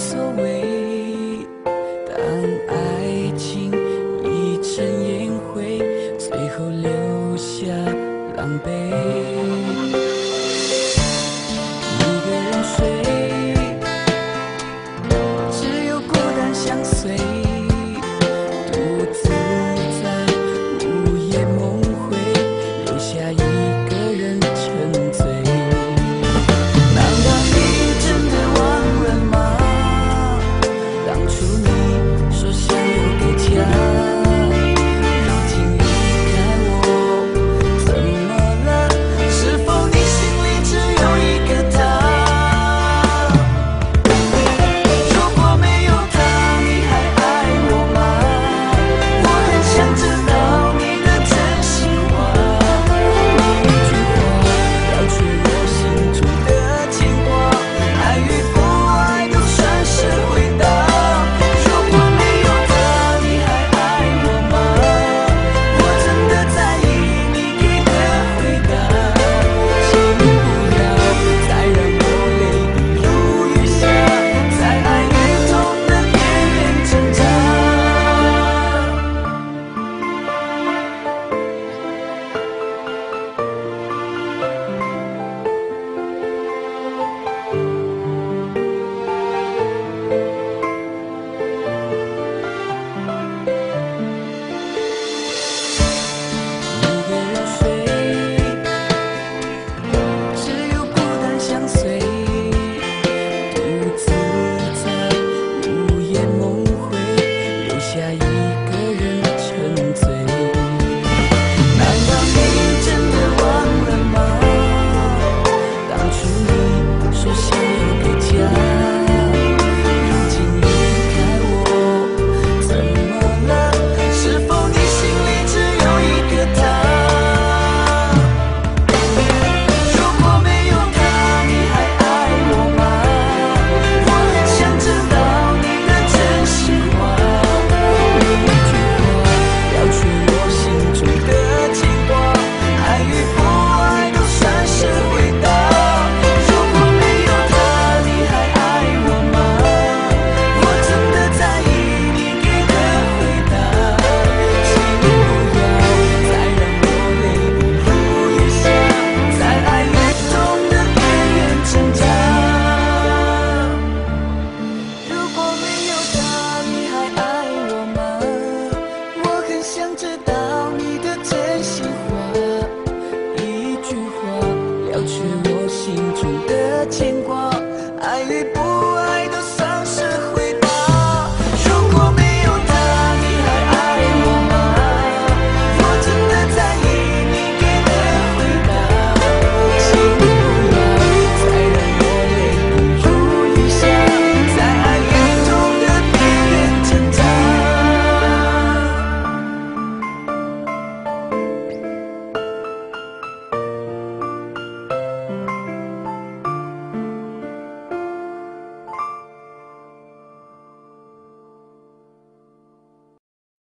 so weird. Deus.